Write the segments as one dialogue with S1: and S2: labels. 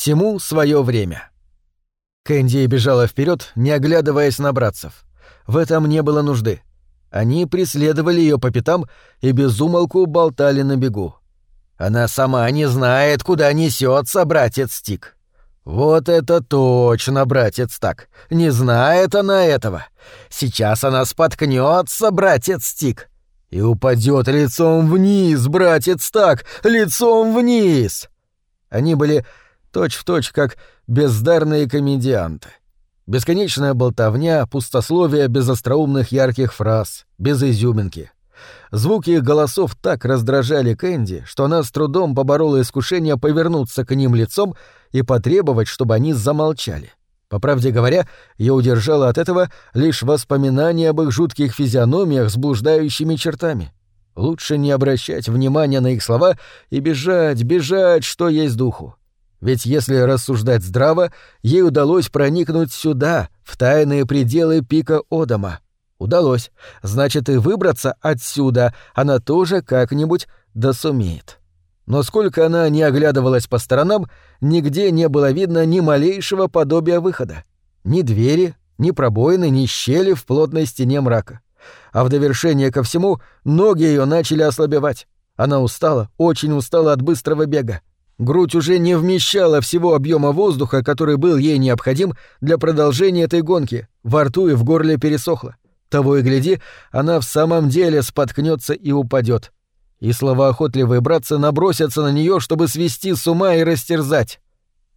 S1: Всему свое время. Кэнди бежала вперед, не оглядываясь на братцев. В этом не было нужды. Они преследовали ее по пятам и безумолку болтали на бегу. Она сама не знает, куда несется братец Стик. Вот это точно, братец так. Не знает она этого. Сейчас она споткнется, братец Стик. И упадет лицом вниз, братец так, лицом вниз. Они были точь-в-точь точь как бездарные комедианты. Бесконечная болтовня, пустословие без остроумных ярких фраз, без изюминки. Звуки их голосов так раздражали Кэнди, что она с трудом поборола искушение повернуться к ним лицом и потребовать, чтобы они замолчали. По правде говоря, я удержала от этого лишь воспоминания об их жутких физиономиях с блуждающими чертами. Лучше не обращать внимания на их слова и бежать, бежать, что есть духу. Ведь если рассуждать здраво, ей удалось проникнуть сюда, в тайные пределы пика Одама. Удалось. Значит, и выбраться отсюда она тоже как-нибудь досумеет. Но сколько она не оглядывалась по сторонам, нигде не было видно ни малейшего подобия выхода. Ни двери, ни пробоины, ни щели в плотной стене мрака. А в довершение ко всему ноги ее начали ослабевать. Она устала, очень устала от быстрого бега. Грудь уже не вмещала всего объема воздуха, который был ей необходим для продолжения этой гонки. Во рту и в горле пересохло. Того и гляди, она в самом деле споткнется и упадет. И словоохотливые братцы набросятся на нее, чтобы свести с ума и растерзать.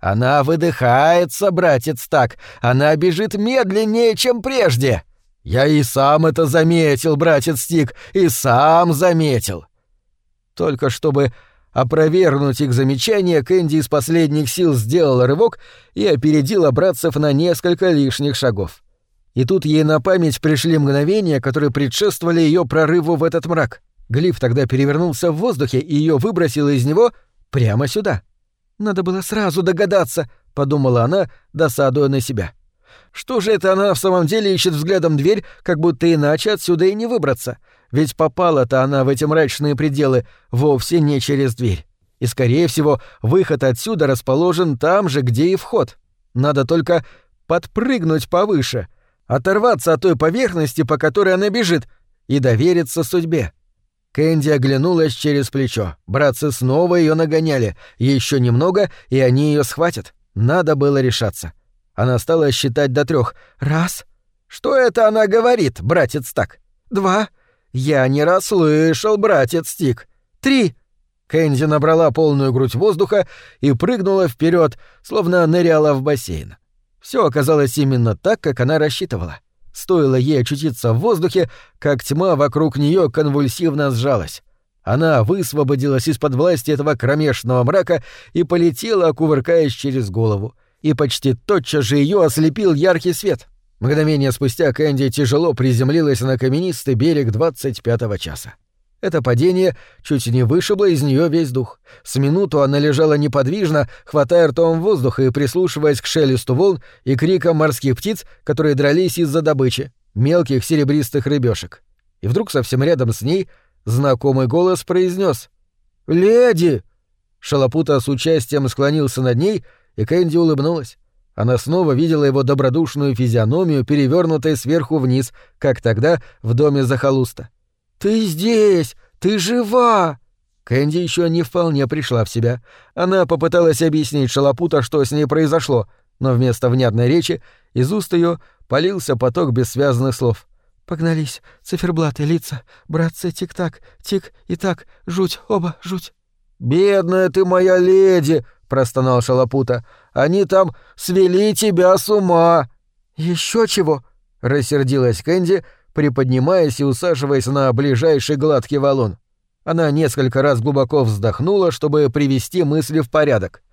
S1: Она выдыхается, братец, так. Она бежит медленнее, чем прежде. Я и сам это заметил, братец Стик, и сам заметил. Только чтобы опровергнуть их замечания, Кэнди из последних сил сделал рывок и опередила братцев на несколько лишних шагов. И тут ей на память пришли мгновения, которые предшествовали ее прорыву в этот мрак. Глиф тогда перевернулся в воздухе и ее выбросило из него прямо сюда. «Надо было сразу догадаться», — подумала она, досадуя на себя. «Что же это она в самом деле ищет взглядом дверь, как будто иначе отсюда и не выбраться? Ведь попала-то она в эти мрачные пределы вовсе не через дверь. И, скорее всего, выход отсюда расположен там же, где и вход. Надо только подпрыгнуть повыше, оторваться от той поверхности, по которой она бежит, и довериться судьбе. Кэнди оглянулась через плечо. Братцы снова ее нагоняли. Еще немного, и они ее схватят. Надо было решаться. Она стала считать до трех. Раз. Что это она говорит, братец так? Два. «Я не расслышал, братец Стик. Три!» Кэнди набрала полную грудь воздуха и прыгнула вперед, словно ныряла в бассейн. Все оказалось именно так, как она рассчитывала. Стоило ей очутиться в воздухе, как тьма вокруг нее конвульсивно сжалась. Она высвободилась из-под власти этого кромешного мрака и полетела, кувыркаясь через голову. И почти тотчас же ее ослепил яркий свет. Мгновение спустя Кэнди тяжело приземлилась на каменистый берег 25-го часа. Это падение чуть не вышибло из нее весь дух. С минуту она лежала неподвижно, хватая ртом воздух и прислушиваясь к шелесту волн и крикам морских птиц, которые дрались из-за добычи, мелких серебристых рыбешек. И вдруг совсем рядом с ней знакомый голос произнес «Леди!» Шалопута с участием склонился над ней, и Кэнди улыбнулась. Она снова видела его добродушную физиономию, перевернутой сверху вниз, как тогда в доме захолуста. «Ты здесь! Ты жива!» Кэнди еще не вполне пришла в себя. Она попыталась объяснить Шалопута, что с ней произошло, но вместо внятной речи из уст ее полился поток бессвязных слов. «Погнались, циферблаты, лица, братцы, тик-так, тик и так, жуть, оба, жуть». «Бедная ты моя леди!» — простонал Шалопута. Они там свели тебя с ума!» «Еще чего?» — рассердилась Кэнди, приподнимаясь и усаживаясь на ближайший гладкий валун. Она несколько раз глубоко вздохнула, чтобы привести мысли в порядок.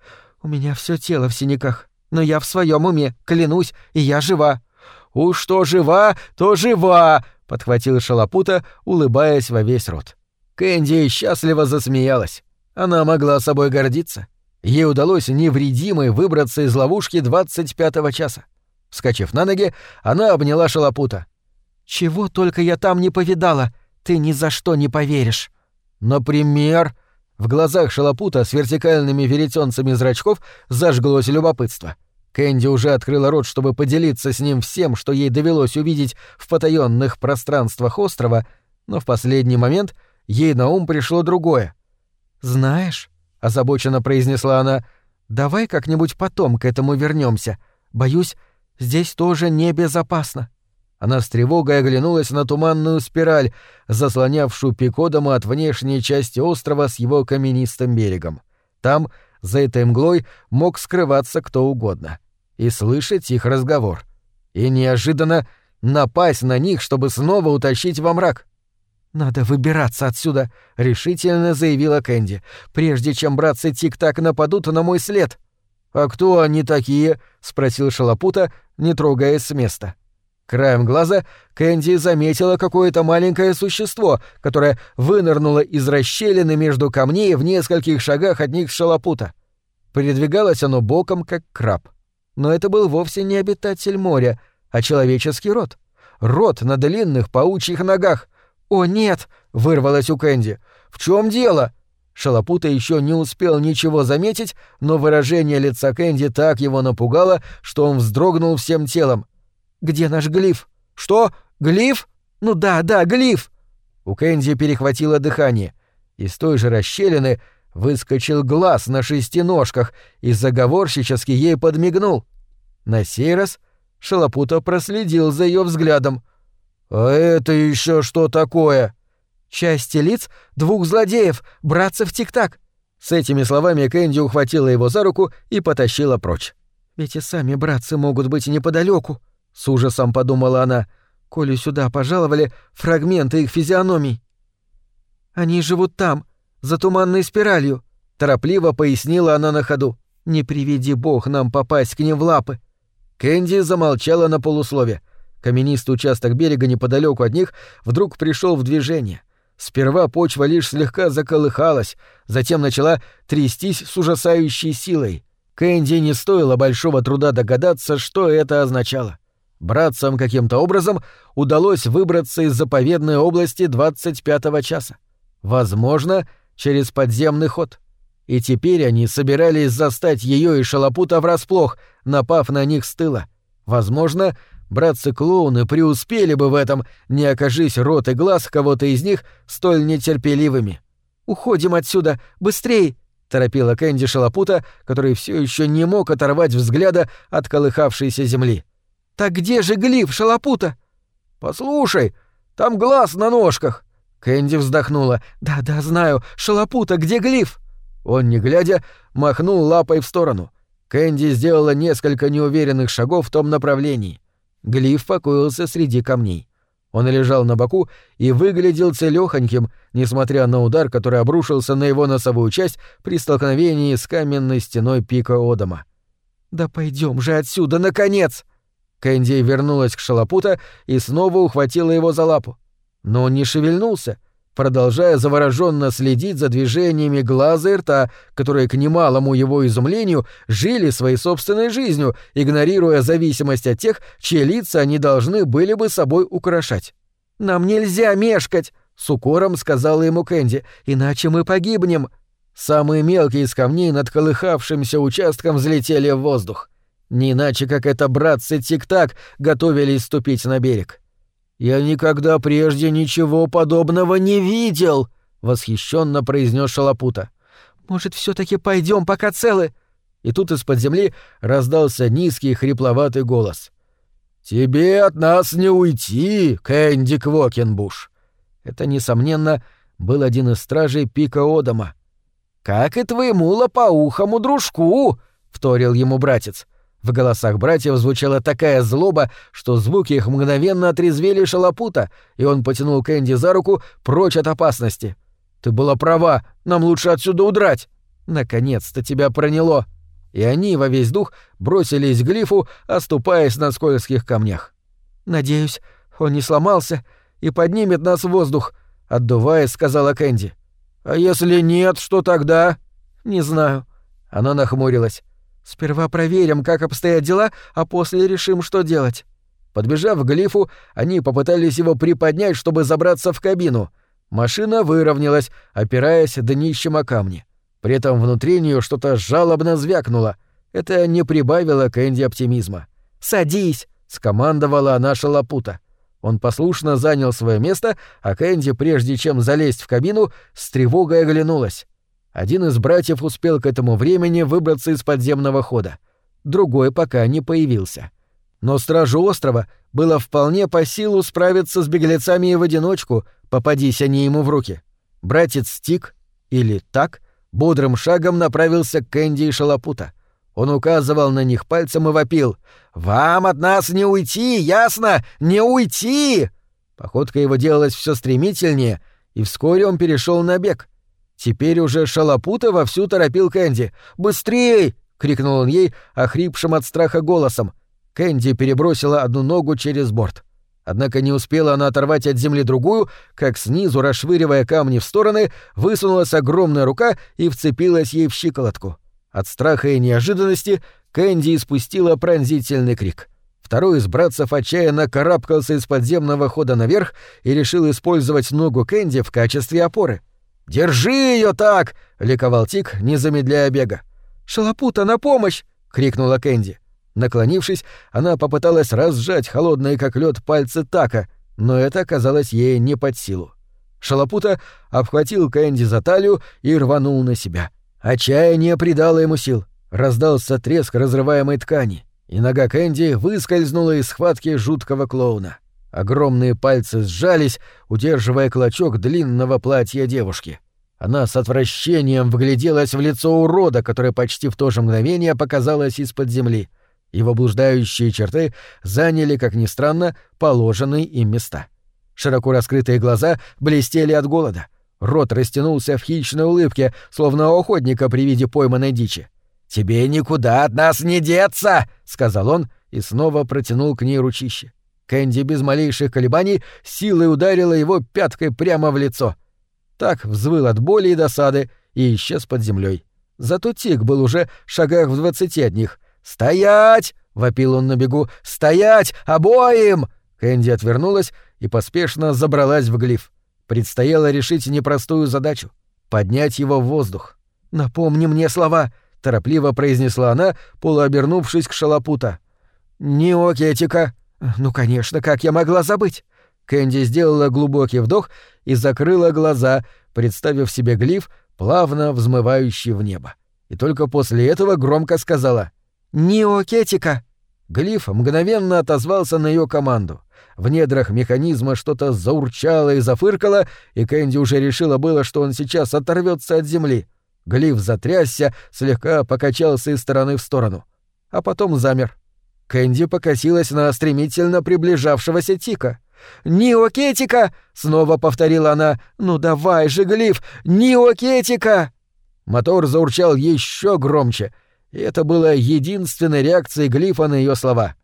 S1: «У меня все тело в синяках, но я в своем уме, клянусь, и я жива». «Уж что жива, то жива!» — подхватил Шалопута, улыбаясь во весь рот. Кэнди счастливо засмеялась. Она могла собой гордиться. Ей удалось невредимой выбраться из ловушки 25-го часа. Вскочив на ноги, она обняла шалопута. «Чего только я там не повидала, ты ни за что не поверишь». «Например?» В глазах шалопута с вертикальными веретенцами зрачков зажглось любопытство. Кэнди уже открыла рот, чтобы поделиться с ним всем, что ей довелось увидеть в потаенных пространствах острова, но в последний момент ей на ум пришло другое. «Знаешь», — озабоченно произнесла она, — «давай как-нибудь потом к этому вернемся. Боюсь, здесь тоже небезопасно». Она с тревогой оглянулась на туманную спираль, заслонявшую Пикодома от внешней части острова с его каменистым берегом. Там, за этой мглой, мог скрываться кто угодно. И слышать их разговор. И неожиданно напасть на них, чтобы снова утащить во мрак. «Надо выбираться отсюда», — решительно заявила Кэнди, «прежде чем братцы Тик-Так нападут на мой след». «А кто они такие?» — спросил Шалопута, не трогаясь с места. Краем глаза Кэнди заметила какое-то маленькое существо, которое вынырнуло из расщелины между камней в нескольких шагах от них шалопута. Передвигалось оно боком, как краб. Но это был вовсе не обитатель моря, а человеческий род. Род на длинных паучьих ногах. «О, нет!» — вырвалось у Кэнди. «В чем дело?» Шалопута еще не успел ничего заметить, но выражение лица Кэнди так его напугало, что он вздрогнул всем телом. «Где наш глиф?» «Что? Глиф?» «Ну да, да, глиф!» У Кэнди перехватило дыхание. Из той же расщелины выскочил глаз на шести ножках и заговорщически ей подмигнул. На сей раз Шалопута проследил за ее взглядом. «А это еще что такое?» «Части лиц двух злодеев, братцев Тик-Так». С этими словами Кэнди ухватила его за руку и потащила прочь. «Ведь и сами братцы могут быть неподалеку. — с ужасом подумала она, — коли сюда пожаловали фрагменты их физиономий. «Они живут там, за туманной спиралью», — торопливо пояснила она на ходу. «Не приведи бог нам попасть к ним в лапы». Кэнди замолчала на полуслове. Каменистый участок берега неподалеку от них вдруг пришел в движение. Сперва почва лишь слегка заколыхалась, затем начала трястись с ужасающей силой. Кэнди не стоило большого труда догадаться, что это означало. Братцам каким-то образом удалось выбраться из заповедной области 25-го часа. Возможно, через подземный ход. И теперь они собирались застать ее и Шалопута врасплох, напав на них с тыла. Возможно, братцы-клоуны преуспели бы в этом, не окажись рот и глаз кого-то из них столь нетерпеливыми. «Уходим отсюда! Быстрей!» — торопила Кэнди Шалопута, который все еще не мог оторвать взгляда от колыхавшейся земли. — «Так где же глиф, шалопута?» «Послушай, там глаз на ножках!» Кэнди вздохнула. «Да-да, знаю. Шалопута, где глиф?» Он, не глядя, махнул лапой в сторону. Кэнди сделала несколько неуверенных шагов в том направлении. Глиф покоился среди камней. Он лежал на боку и выглядел целёхоньким, несмотря на удар, который обрушился на его носовую часть при столкновении с каменной стеной пика Одама. «Да пойдем же отсюда, наконец!» Кэнди вернулась к Шалопута и снова ухватила его за лапу. Но он не шевельнулся, продолжая завороженно следить за движениями глаза и рта, которые, к немалому его изумлению, жили своей собственной жизнью, игнорируя зависимость от тех, чьи лица они должны были бы собой украшать. «Нам нельзя мешкать!» — с укором сказала ему Кэнди, — «иначе мы погибнем!» Самые мелкие из камней над колыхавшимся участком взлетели в воздух. Не иначе, как это братцы Тик-Так готовились ступить на берег. «Я никогда прежде ничего подобного не видел!» — восхищенно произнес Шалопута. «Может, все таки пойдем, пока целы?» И тут из-под земли раздался низкий хрипловатый голос. «Тебе от нас не уйти, Кэнди Квокенбуш!» Это, несомненно, был один из стражей пика Одама. «Как и твоему лопоухому дружку!» — вторил ему братец. В голосах братьев звучала такая злоба, что звуки их мгновенно отрезвели шалопута, и он потянул Кэнди за руку прочь от опасности. «Ты была права, нам лучше отсюда удрать!» «Наконец-то тебя проняло!» И они во весь дух бросились к глифу, оступаясь на скользких камнях. «Надеюсь, он не сломался и поднимет нас в воздух», — отдуваясь, сказала Кэнди. «А если нет, что тогда?» «Не знаю». Она нахмурилась. Сперва проверим, как обстоят дела, а после решим, что делать. Подбежав к глифу, они попытались его приподнять, чтобы забраться в кабину. Машина выровнялась, опираясь днищем о камни. При этом внутри нее что-то жалобно звякнуло. Это не прибавило Кэнди оптимизма. «Садись!» — скомандовала она шалопута. Он послушно занял свое место, а Кэнди, прежде чем залезть в кабину, с тревогой оглянулась. Один из братьев успел к этому времени выбраться из подземного хода. Другой пока не появился. Но стражу острова было вполне по силу справиться с беглецами и в одиночку, попадись они ему в руки. Братец Стик, или так, бодрым шагом направился к Кэнди и Шалопута. Он указывал на них пальцем и вопил. «Вам от нас не уйти, ясно? Не уйти!» Походка его делалась все стремительнее, и вскоре он перешел на бег. Теперь уже Шалопута вовсю торопил Кэнди. «Быстрей!» — крикнул он ей, охрипшим от страха голосом. Кэнди перебросила одну ногу через борт. Однако не успела она оторвать от земли другую, как снизу, расшвыривая камни в стороны, высунулась огромная рука и вцепилась ей в щиколотку. От страха и неожиданности Кэнди испустила пронзительный крик. Второй из братцев отчаянно карабкался из подземного хода наверх и решил использовать ногу Кэнди в качестве опоры. «Держи ее так!» — ликовал Тик, не замедляя бега. «Шалопута, на помощь!» — крикнула Кэнди. Наклонившись, она попыталась разжать холодные как лед пальцы Така, но это оказалось ей не под силу. Шалопута обхватил Кэнди за талию и рванул на себя. Отчаяние придало ему сил. Раздался треск разрываемой ткани, и нога Кэнди выскользнула из схватки жуткого клоуна. Огромные пальцы сжались, удерживая клочок длинного платья девушки. Она с отвращением вгляделась в лицо урода, которое почти в то же мгновение показалось из-под земли — его блуждающие черты заняли, как ни странно, положенные им места. Широко раскрытые глаза блестели от голода. Рот растянулся в хищной улыбке, словно охотника при виде пойманной дичи. «Тебе никуда от нас не деться!» — сказал он и снова протянул к ней ручище. Кэнди без малейших колебаний силой ударила его пяткой прямо в лицо. Так взвыл от боли и досады и исчез под землей. Зато Тик был уже в шагах в двадцати от них — «Стоять!» — вопил он на бегу. «Стоять! Обоим!» Кэнди отвернулась и поспешно забралась в глиф. Предстояло решить непростую задачу — поднять его в воздух. «Напомни мне слова!» — торопливо произнесла она, полуобернувшись к шалопута. «Неокетика!» «Ну, конечно, как я могла забыть?» Кэнди сделала глубокий вдох и закрыла глаза, представив себе глиф, плавно взмывающий в небо. И только после этого громко сказала «Неокетика!» Глиф мгновенно отозвался на ее команду. В недрах механизма что-то заурчало и зафыркало, и Кэнди уже решила было, что он сейчас оторвется от земли. Глиф затрясся, слегка покачался из стороны в сторону. А потом замер. Кэнди покосилась на стремительно приближавшегося Тика. «Неокетика!» — снова повторила она. «Ну давай же, Глиф! Неокетика!» Мотор заурчал еще громче — и это было единственной реакцией Глифа на ее слова.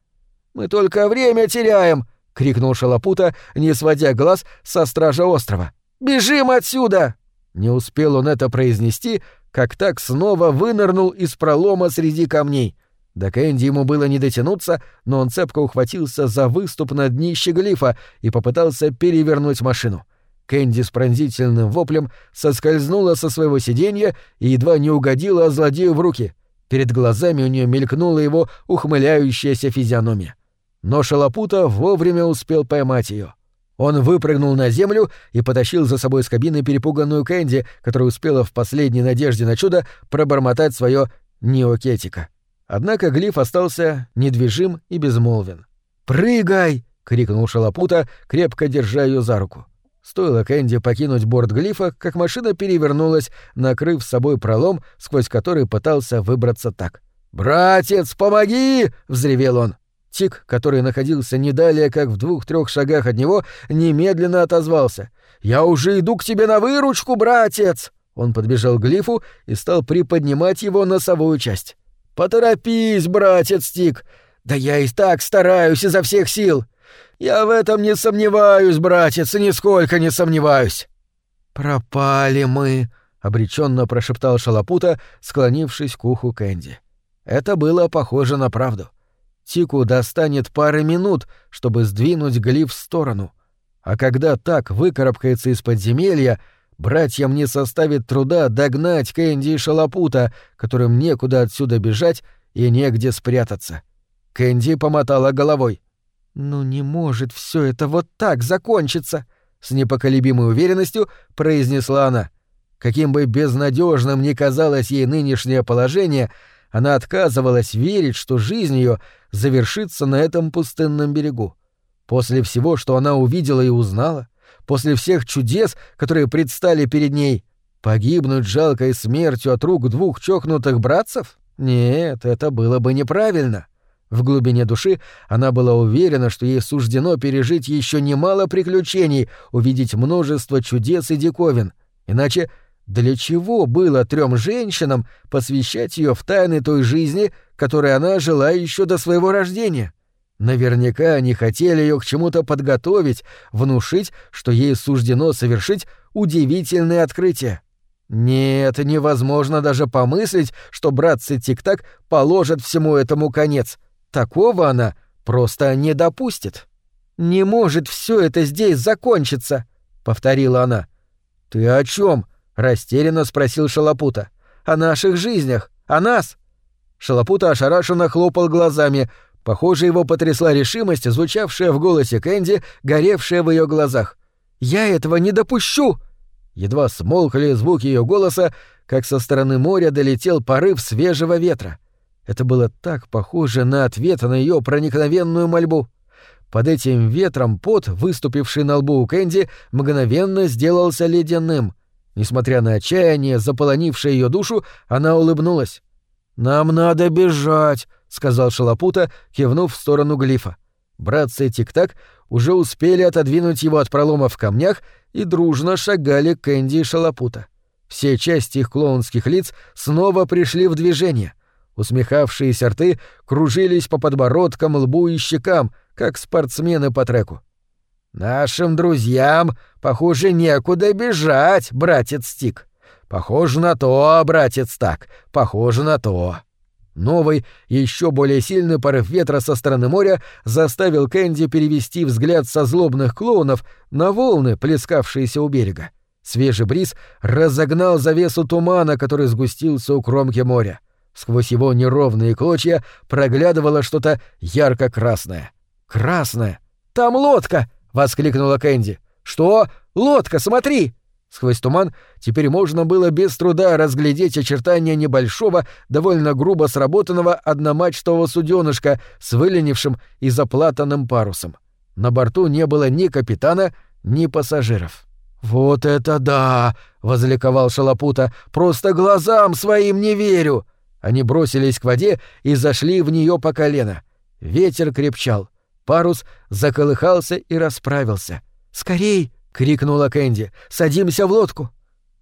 S1: «Мы только время теряем!» — крикнул Шалопута, не сводя глаз со стража острова. «Бежим отсюда!» Не успел он это произнести, как так снова вынырнул из пролома среди камней. До Кэнди ему было не дотянуться, но он цепко ухватился за выступ на днище глифа и попытался перевернуть машину. Кэнди с пронзительным воплем соскользнула со своего сиденья и едва не угодила злодею в руки — Перед глазами у нее мелькнула его ухмыляющаяся физиономия. Но Шалопута вовремя успел поймать ее. Он выпрыгнул на землю и потащил за собой из кабины перепуганную Кэнди, которая успела в последней надежде на чудо пробормотать свое неокетика. Однако глиф остался недвижим и безмолвен. «Прыгай!» — крикнул Шалопута, крепко держа ее за руку. Стоило Кэнди покинуть борт глифа, как машина перевернулась, накрыв с собой пролом, сквозь который пытался выбраться так. «Братец, помоги!» — взревел он. Тик, который находился не далее, как в двух-трех шагах от него, немедленно отозвался. «Я уже иду к тебе на выручку, братец!» Он подбежал к глифу и стал приподнимать его носовую часть. «Поторопись, братец Тик! Да я и так стараюсь изо всех сил!» Я в этом не сомневаюсь, братец, нисколько не сомневаюсь. Пропали мы, обреченно прошептал Шалопута, склонившись к уху Кэнди. Это было похоже на правду. Тику достанет пары минут, чтобы сдвинуть глиф в сторону. А когда так выкарабкается из подземелья, братьям не составит труда догнать Кэнди и Шалопута, которым некуда отсюда бежать и негде спрятаться. Кэнди помотала головой. «Ну не может все это вот так закончиться!» — с непоколебимой уверенностью произнесла она. Каким бы безнадежным ни казалось ей нынешнее положение, она отказывалась верить, что жизнь ее завершится на этом пустынном берегу. После всего, что она увидела и узнала, после всех чудес, которые предстали перед ней, погибнуть жалкой смертью от рук двух чокнутых братцев? Нет, это было бы неправильно. В глубине души она была уверена, что ей суждено пережить еще немало приключений, увидеть множество чудес и диковин. Иначе для чего было трем женщинам посвящать ее в тайны той жизни, которой она жила еще до своего рождения? Наверняка они хотели ее к чему-то подготовить, внушить, что ей суждено совершить удивительное открытие. Нет, невозможно даже помыслить, что братцы Тик-Так положат всему этому конец. Такого она просто не допустит. «Не может все это здесь закончиться», — повторила она. «Ты о чем? растерянно спросил Шалопута. «О наших жизнях, о нас!» Шалопута ошарашенно хлопал глазами. Похоже, его потрясла решимость, звучавшая в голосе Кэнди, горевшая в ее глазах. «Я этого не допущу!» Едва смолкли звуки ее голоса, как со стороны моря долетел порыв свежего ветра. Это было так похоже на ответ на ее проникновенную мольбу. Под этим ветром пот, выступивший на лбу у Кэнди, мгновенно сделался ледяным. Несмотря на отчаяние, заполонившее ее душу, она улыбнулась. «Нам надо бежать», — сказал Шалопута, кивнув в сторону глифа. Братцы Тик-Так уже успели отодвинуть его от пролома в камнях и дружно шагали к Энди и Шалопута. Все части их клоунских лиц снова пришли в движение. Усмехавшиеся рты кружились по подбородкам, лбу и щекам, как спортсмены по треку. Нашим друзьям, похоже, некуда бежать, братец Стик. Похоже на то, братец так, похоже на то. Новый, еще более сильный порыв ветра со стороны моря заставил Кэнди перевести взгляд со злобных клоунов на волны, плескавшиеся у берега. Свежий бриз разогнал завесу тумана, который сгустился у кромки моря. Сквозь его неровные клочья проглядывало что-то ярко-красное. Красное! Там лодка! воскликнула Кэнди. Что? Лодка, смотри! Сквозь туман теперь можно было без труда разглядеть очертания небольшого, довольно грубо сработанного одномачтового суденышка с выленившим и заплатанным парусом. На борту не было ни капитана, ни пассажиров. «Вот это да!» — возликовал Шалопута. «Просто глазам своим не верю!» Они бросились к воде и зашли в нее по колено. Ветер крепчал. Парус заколыхался и расправился. «Скорей!» — крикнула Кэнди. «Садимся в лодку!»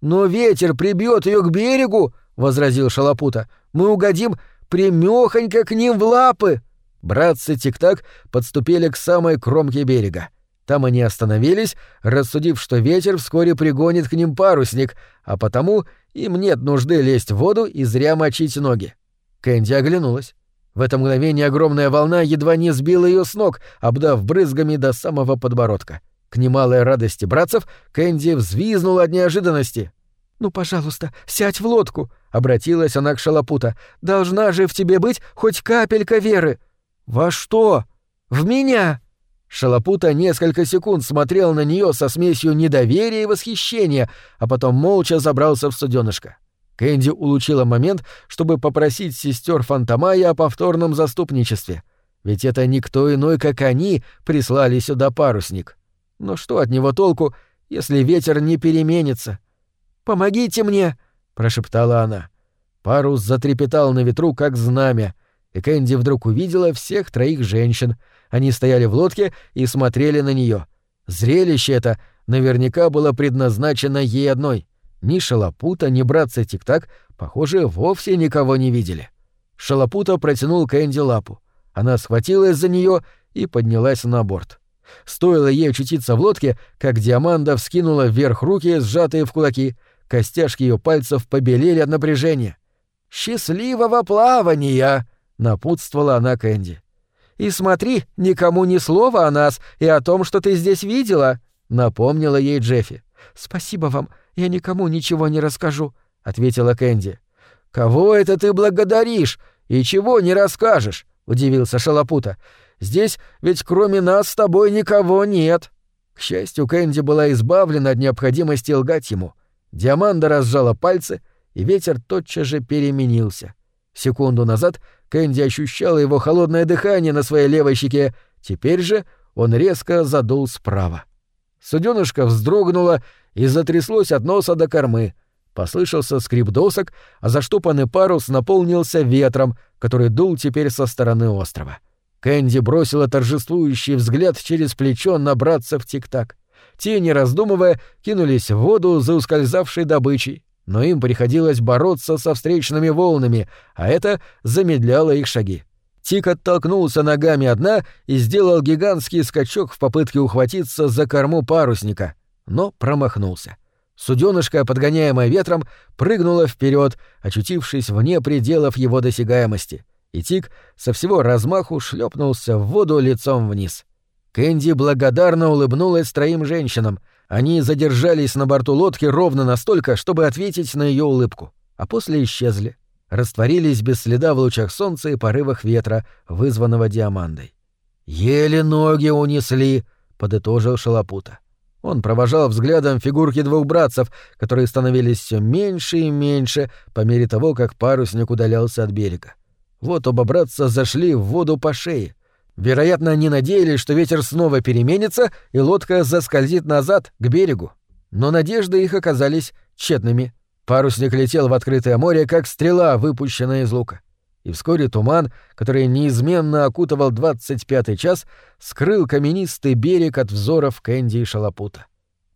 S1: «Но ветер прибьет ее к берегу!» — возразил Шалопута. «Мы угодим примехонько к ним в лапы!» Братцы Тик-Так подступили к самой кромке берега. Там они остановились, рассудив, что ветер вскоре пригонит к ним парусник, а потому им нет нужды лезть в воду и зря мочить ноги. Кэнди оглянулась. В это мгновение огромная волна едва не сбила ее с ног, обдав брызгами до самого подбородка. К немалой радости братцев Кэнди взвизнула от неожиданности. «Ну, пожалуйста, сядь в лодку», — обратилась она к Шалопута. «Должна же в тебе быть хоть капелька веры». «Во что?» «В меня!» Шалопута несколько секунд смотрел на нее со смесью недоверия и восхищения, а потом молча забрался в суденышко. Кэнди улучила момент, чтобы попросить сестер Фантомая о повторном заступничестве. Ведь это никто иной, как они, прислали сюда парусник. Но что от него толку, если ветер не переменится? «Помогите мне!» — прошептала она. Парус затрепетал на ветру, как знамя, и Кэнди вдруг увидела всех троих женщин. Они стояли в лодке и смотрели на нее. Зрелище это наверняка было предназначено ей одной — ни Шалопута, ни братца Тик-Так, похоже, вовсе никого не видели. Шалопута протянул Кэнди лапу. Она схватилась за нее и поднялась на борт. Стоило ей очутиться в лодке, как Диаманда вскинула вверх руки, сжатые в кулаки. Костяшки ее пальцев побелели от напряжения. «Счастливого плавания!» — напутствовала она Кэнди. «И смотри, никому ни слова о нас и о том, что ты здесь видела!» — напомнила ей Джеффи.
S2: «Спасибо вам, я никому ничего не расскажу», — ответила Кэнди.
S1: «Кого это ты благодаришь и чего не расскажешь?» — удивился Шалопута. «Здесь ведь кроме нас с тобой никого нет». К счастью, Кэнди была избавлена от необходимости лгать ему. Диаманда разжала пальцы, и ветер тотчас же переменился. Секунду назад Кэнди ощущала его холодное дыхание на своей левой щеке, теперь же он резко задул справа. Суденышко вздрогнуло и затряслось от носа до кормы. Послышался скрип досок, а заштопанный парус наполнился ветром, который дул теперь со стороны острова. Кэнди бросила торжествующий взгляд через плечо на братцев тик-так. Те, не раздумывая, кинулись в воду за ускользавшей добычей, но им приходилось бороться со встречными волнами, а это замедляло их шаги. Тик оттолкнулся ногами от дна и сделал гигантский скачок в попытке ухватиться за корму парусника, но промахнулся. Суденышко, подгоняемое ветром, прыгнуло вперед, очутившись вне пределов его досягаемости, и Тик со всего размаху шлепнулся в воду лицом вниз. Кэнди благодарно улыбнулась троим женщинам. Они задержались на борту лодки ровно настолько, чтобы ответить на ее улыбку, а после исчезли растворились без следа в лучах солнца и порывах ветра, вызванного диамандой. «Еле ноги унесли», — подытожил Шалопута. Он провожал взглядом фигурки двух братцев, которые становились все меньше и меньше по мере того, как парусник удалялся от берега. Вот оба братца зашли в воду по шее. Вероятно, они надеялись, что ветер снова переменится, и лодка заскользит назад, к берегу. Но надежды их оказались тщетными. Парусник летел в открытое море, как стрела, выпущенная из лука. И вскоре туман, который неизменно окутывал двадцать пятый час, скрыл каменистый берег от взоров Кэнди и Шалопута.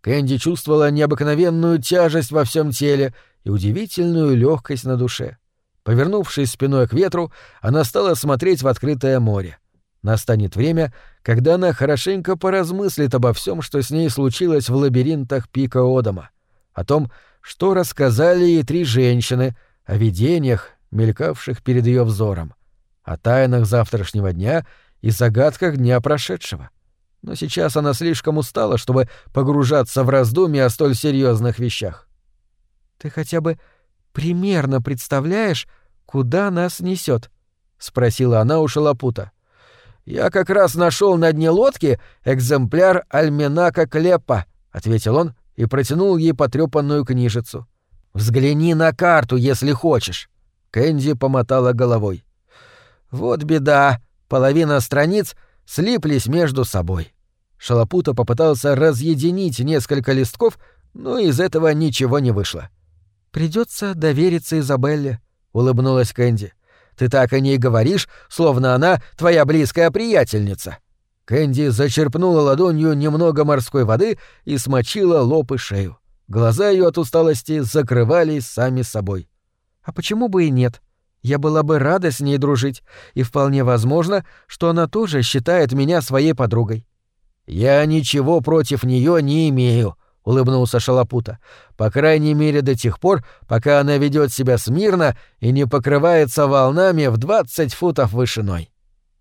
S1: Кэнди чувствовала необыкновенную тяжесть во всем теле и удивительную легкость на душе. Повернувшись спиной к ветру, она стала смотреть в открытое море. Настанет время, когда она хорошенько поразмыслит обо всем, что с ней случилось в лабиринтах пика Одама, о том, что рассказали ей три женщины о видениях, мелькавших перед ее взором, о тайнах завтрашнего дня и загадках дня прошедшего. Но сейчас она слишком устала, чтобы погружаться в раздумья о столь серьезных вещах.
S2: «Ты хотя бы примерно представляешь, куда нас несет? спросила она у Шалопута.
S1: «Я как раз нашел на дне лодки экземпляр альманака Клепа», — ответил он, и протянул ей потрепанную книжицу. «Взгляни на карту, если хочешь». Кэнди помотала головой. «Вот беда. Половина страниц слиплись между собой». Шалопута попытался разъединить несколько листков, но из этого ничего не вышло.
S2: Придется довериться Изабелле», — улыбнулась Кэнди.
S1: «Ты так о ней говоришь, словно она твоя близкая приятельница». Кэнди зачерпнула ладонью немного морской воды и смочила лоб и шею. Глаза ее от усталости закрывались сами собой.
S2: «А почему бы и нет? Я была бы рада с ней дружить, и вполне возможно, что она тоже считает меня своей подругой».
S1: «Я ничего против нее не имею», — улыбнулся Шалопута. «По крайней мере до тех пор, пока она ведет себя смирно и не покрывается волнами в двадцать футов вышиной».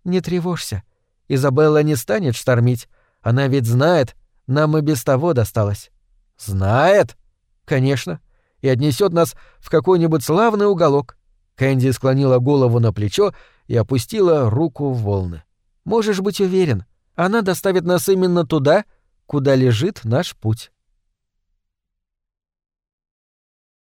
S2: «Не тревожься. Изабелла не станет штормить. Она ведь знает, нам и без того досталось.
S1: Знает?
S2: Конечно. И отнесет нас в какой-нибудь славный уголок. Кэнди склонила голову на плечо и опустила руку в волны. Можешь быть уверен, она доставит нас именно туда, куда лежит наш путь.